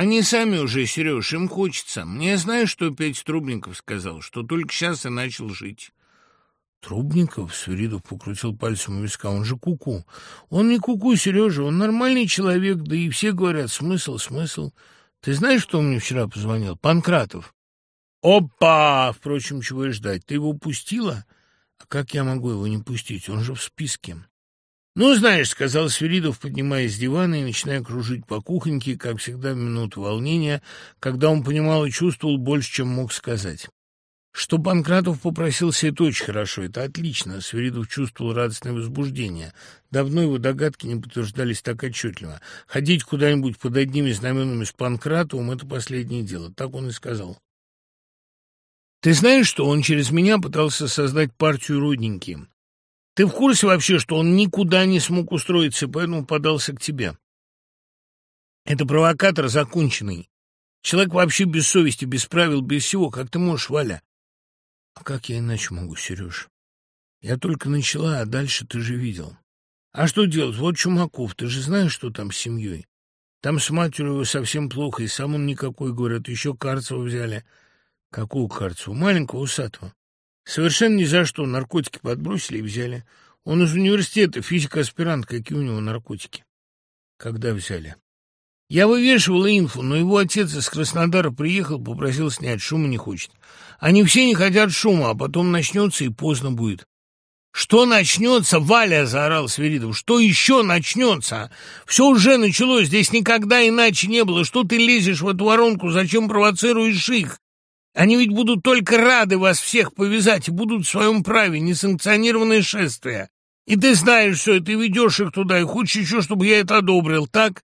Они сами уже, Сереж, им хочется. Мне знаешь, что Петя Трубников сказал? Что только сейчас и начал жить. Трубников, Свиридов покрутил пальцем у виска, он же куку. -ку. Он не куку, -ку, Сережа, он нормальный человек, да и все говорят, смысл, смысл. Ты знаешь, кто мне вчера позвонил? Панкратов. Опа! Впрочем, чего и ждать. Ты его пустила? А как я могу его не пустить? Он же в списке. «Ну, знаешь», — сказал Свиридов, поднимаясь с дивана и начиная кружить по кухоньке, как всегда в минуту волнения, когда он понимал и чувствовал больше, чем мог сказать. Что Панкратов попросился, это очень хорошо, это отлично. Свиридов чувствовал радостное возбуждение. Давно его догадки не подтверждались так отчетливо. Ходить куда-нибудь под одними знаменами с Панкратовым — это последнее дело. Так он и сказал. «Ты знаешь, что он через меня пытался создать партию родненьким? Ты в курсе вообще, что он никуда не смог устроиться, поэтому подался к тебе? Это провокатор законченный. Человек вообще без совести, без правил, без всего. Как ты можешь, Валя? А как я иначе могу, Сереж? Я только начала, а дальше ты же видел. А что делать? Вот Чумаков, ты же знаешь, что там с семьей? Там с матерью его совсем плохо, и сам он никакой, говорят. Еще Карцева взяли. Какого Карцева? Маленького, усатого. Совершенно ни за что. Наркотики подбросили и взяли. Он из университета, физик-аспирант. Какие у него наркотики? Когда взяли? Я вывешивала инфу, но его отец из Краснодара приехал, попросил снять, шума не хочет. Они все не хотят шума, а потом начнется и поздно будет. «Что начнется?» — Валя заорал Свиридов. «Что еще начнется? Все уже началось, здесь никогда иначе не было. Что ты лезешь в эту воронку? Зачем провоцируешь их? Они ведь будут только рады вас всех повязать и будут в своем праве несанкционированное шествие. И ты знаешь все, ты ведешь их туда, и хочешь еще, чтобы я это одобрил, так?»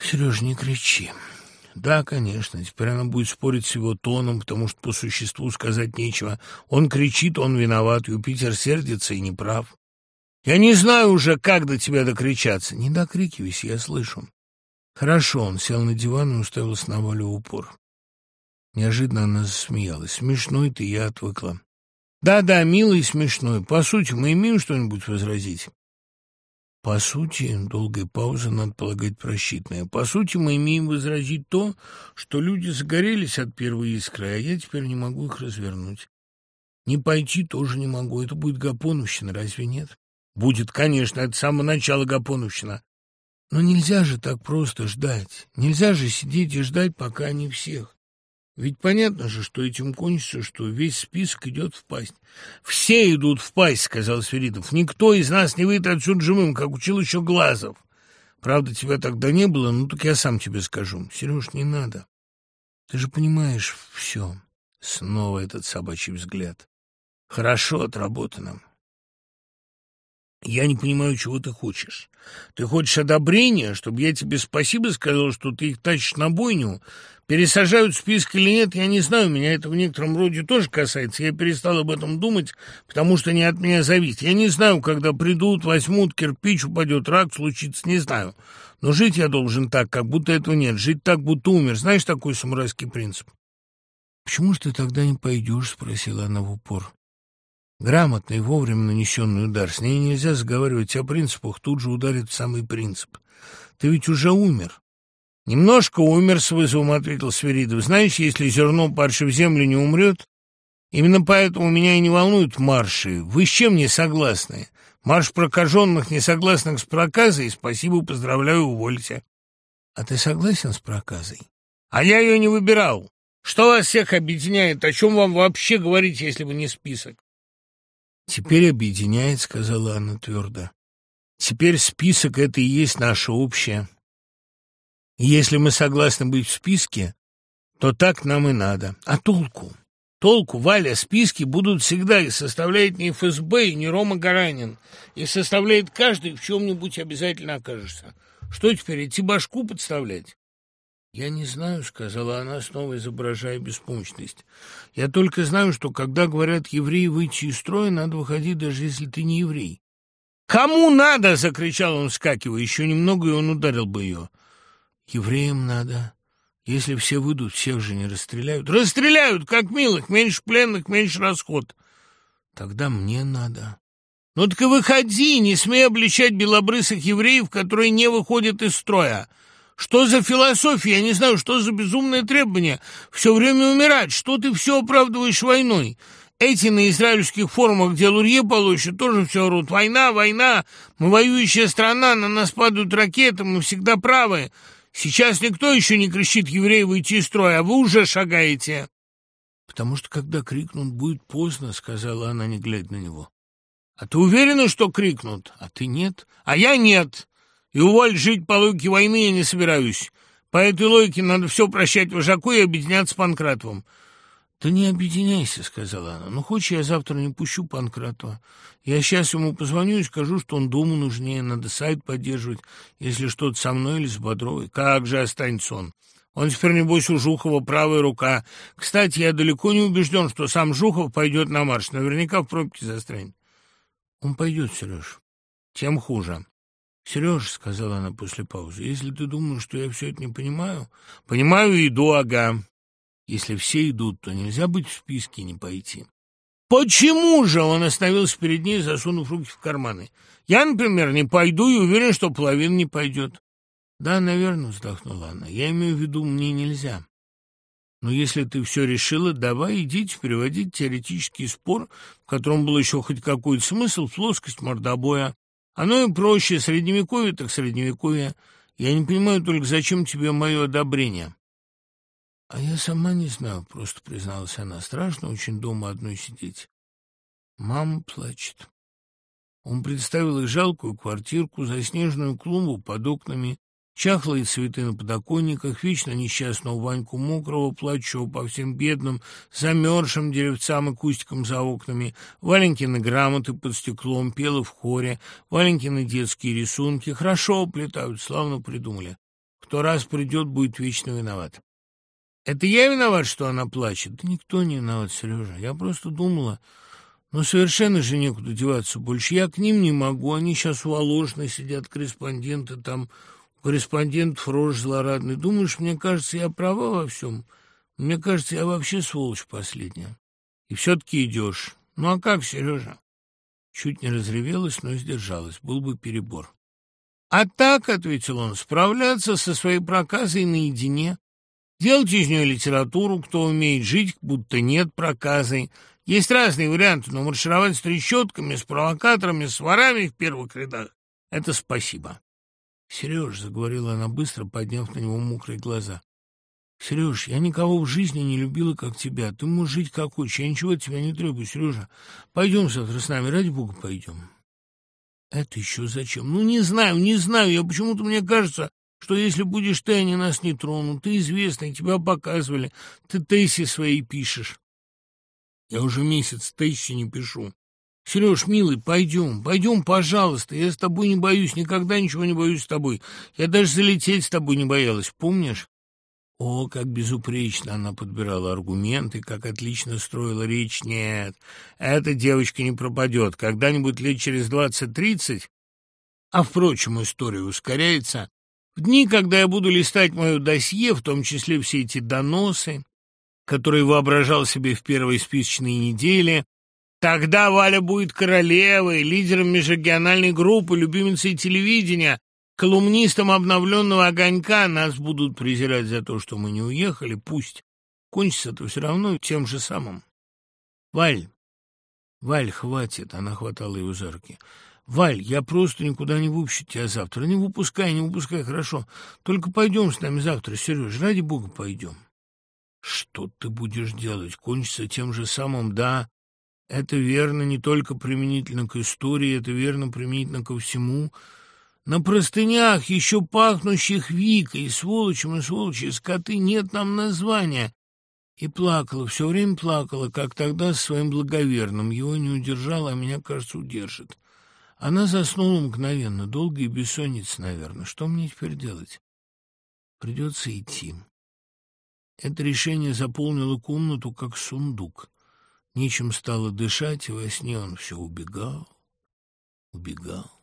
Сереж, не кричи. Да, конечно, теперь она будет спорить с его тоном, потому что по существу сказать нечего. Он кричит, он виноват, Юпитер сердится и не прав. Я не знаю уже, как до тебя докричаться. Не докрикивайся, я слышу. Хорошо, он сел на диван и уставился на Валю упор. Неожиданно она засмеялась. Смешной ты, я отвыкла. Да-да, милый и смешной. По сути, мы имеем что-нибудь возразить? По сути, долгая пауза, надо полагать, просчитанная. По сути, мы имеем возразить то, что люди загорелись от первой искры, а я теперь не могу их развернуть. Не пойти тоже не могу. Это будет Гапоновщина, разве нет? Будет, конечно, с самого начала Гапоновщина. Но нельзя же так просто ждать. Нельзя же сидеть и ждать, пока не всех. Ведь понятно же, что этим кончится, что весь список идет в пасть. «Все идут в пасть», — сказал Сверидов. «Никто из нас не выйдет отсюда живым, как учил еще Глазов. Правда, тебя тогда не было, ну так я сам тебе скажу. Сереж, не надо. Ты же понимаешь все». Снова этот собачий взгляд. «Хорошо отработано. Я не понимаю, чего ты хочешь. Ты хочешь одобрения, чтобы я тебе спасибо сказал, что ты их тащишь на бойню, Пересажают список или нет, я не знаю, меня это в некотором роде тоже касается. Я перестал об этом думать, потому что не от меня зависит. Я не знаю, когда придут, возьмут, кирпич упадет, рак случится, не знаю. Но жить я должен так, как будто этого нет. Жить так, будто умер. Знаешь такой самурайский принцип? «Почему же ты тогда не пойдешь?» — спросила она в упор. Грамотный, вовремя нанесенный удар. С ней нельзя заговаривать о принципах, тут же ударит самый принцип. Ты ведь уже умер. «Немножко умер с вызовом», — ответил Сверидов. «Знаешь, если зерно парши в землю не умрет, именно поэтому меня и не волнуют марши. Вы с чем не согласны? Марш прокаженных, не согласных с проказой? Спасибо, поздравляю, увольте». «А ты согласен с проказой?» «А я ее не выбирал. Что вас всех объединяет? О чем вам вообще говорить, если бы не список?» «Теперь объединяет», — сказала она твердо. «Теперь список — это и есть наше общее». Если мы согласны быть в списке, то так нам и надо. А толку? Толку, Валя, списки будут всегда, и составляет не ФСБ, и не Рома Гаранин, и составляет каждый, в чем-нибудь обязательно окажешься. Что теперь, идти башку подставлять? «Я не знаю», — сказала она, снова изображая беспомощность. «Я только знаю, что когда говорят евреи выйти из строя, надо выходить, даже если ты не еврей». «Кому надо?» — закричал он, вскакивая. Еще немного, и он ударил бы ее. Евреям надо. Если все выйдут, всех же не расстреляют. Расстреляют, как милых, меньше пленных, меньше расход. Тогда мне надо. Ну так и выходи, не смей обличать белобрысых евреев, которые не выходят из строя. Что за философия? Я не знаю, что за безумное требование. Все время умирать. Что ты все оправдываешь войной? Эти на израильских форумах, где Лурье получат, тоже все орут. Война, война, мы воюющая страна, на нас падают ракеты, мы всегда правы. Сейчас никто еще не кричит евреи выйти из строя, а вы уже шагаете. Потому что, когда крикнут, будет поздно, сказала она, не глядя на него. А ты уверена, что крикнут? А ты нет? А я нет. И уволь жить по логике войны я не собираюсь. По этой логике надо все прощать вожаку и объединяться с Панкратовым. «Да не объединяйся», — сказала она. «Ну, хочешь, я завтра не пущу Панкратова. Я сейчас ему позвоню и скажу, что он дому нужнее, надо сайт поддерживать, если что-то со мной или с Бодровой. Как же останется он? Он теперь, небось, у Жухова правая рука. Кстати, я далеко не убежден, что сам Жухов пойдет на марш. Наверняка в пробке застрянет». «Он пойдет, Сереж. Тем хуже». «Сереж», — сказала она после паузы, — «если ты думаешь, что я все это не понимаю...» «Понимаю и иду, ага». Если все идут, то нельзя быть в списке и не пойти. Почему же он остановился перед ней, засунув руки в карманы? Я, например, не пойду и уверен, что половина не пойдет. Да, наверное, вздохнула она. Я имею в виду, мне нельзя. Но если ты все решила, давай идите переводить теоретический спор, в котором был еще хоть какой-то смысл, в плоскость мордобоя. Оно и проще, средневековье так средневековье. Я не понимаю только, зачем тебе мое одобрение. «А я сама не знаю», — просто призналась она. «Страшно очень дома одной сидеть. Мама плачет». Он представил их жалкую квартирку, заснеженную клумбу под окнами, чахлые цветы на подоконниках, вечно несчастного Ваньку мокрого, плачущего по всем бедным, замерзшим деревцам и кустикам за окнами, Валенькины грамоты под стеклом, пела в хоре, Валенькины детские рисунки. Хорошо плетают, славно придумали. Кто раз придет, будет вечно виноват. Это я виноват, что она плачет? Да никто не виноват, Сережа. Я просто думала... Но совершенно же некуда деваться больше. Я к ним не могу. Они сейчас воложно сидят, корреспонденты там. У корреспондентов рожь злорадный. Думаешь, мне кажется, я права во всем? Мне кажется, я вообще сволочь последняя. И все-таки идешь. Ну а как, Сережа? Чуть не разревелась, но сдержалась. Был бы перебор. А так, — ответил он, — справляться со своей проказой наедине. Делать из нее литературу, кто умеет жить, будто нет проказы. Есть разные варианты, но маршировать с трещотками, с провокаторами, с ворами в первых рядах — это спасибо. — Сереж, — заговорила она быстро, подняв на него мокрые глаза, — Сереж, я никого в жизни не любила, как тебя. Ты можешь жить как хочешь, я ничего от тебя не требую, Сережа. Пойдем завтра с нами, ради бога, пойдем. Это еще зачем? Ну, не знаю, не знаю. Я почему-то, мне кажется, что если будешь ты, они нас не тронут. Ты известный, тебя показывали. Ты Тесси свои пишешь. Я уже месяц Тесси не пишу. Сереж, милый, пойдем, пойдем, пожалуйста. Я с тобой не боюсь, никогда ничего не боюсь с тобой. Я даже залететь с тобой не боялась, помнишь? О, как безупречно она подбирала аргументы, как отлично строила речь. Нет, эта девочка не пропадет. Когда-нибудь лет через двадцать-тридцать... А, впрочем, история ускоряется. В дни, когда я буду листать мое досье, в том числе все эти доносы, которые воображал себе в первой списочной неделе, тогда Валя будет королевой, лидером межрегиональной группы, любимицей телевидения, колумнистом обновленного огонька. Нас будут презирать за то, что мы не уехали. Пусть. Кончится это все равно тем же самым. Валь, Валь, хватит. Она хватала его за руки. «Валь, я просто никуда не выпущу тебя завтра. Не выпускай, не выпускай, хорошо. Только пойдем с нами завтра, Сереж, ради бога пойдем». «Что ты будешь делать? Кончится тем же самым, да?» Это верно не только применительно к истории, это верно применительно ко всему. На простынях, еще пахнущих Викой, сволочем и сволочи, скоты, нет нам названия. И плакала, все время плакала, как тогда с своим благоверным. Его не удержала, а меня, кажется, удержит. Она заснула мгновенно, долго и бессонница, наверное. Что мне теперь делать? Придется идти. Это решение заполнило комнату, как сундук. Нечем стало дышать, и во сне он все убегал, убегал.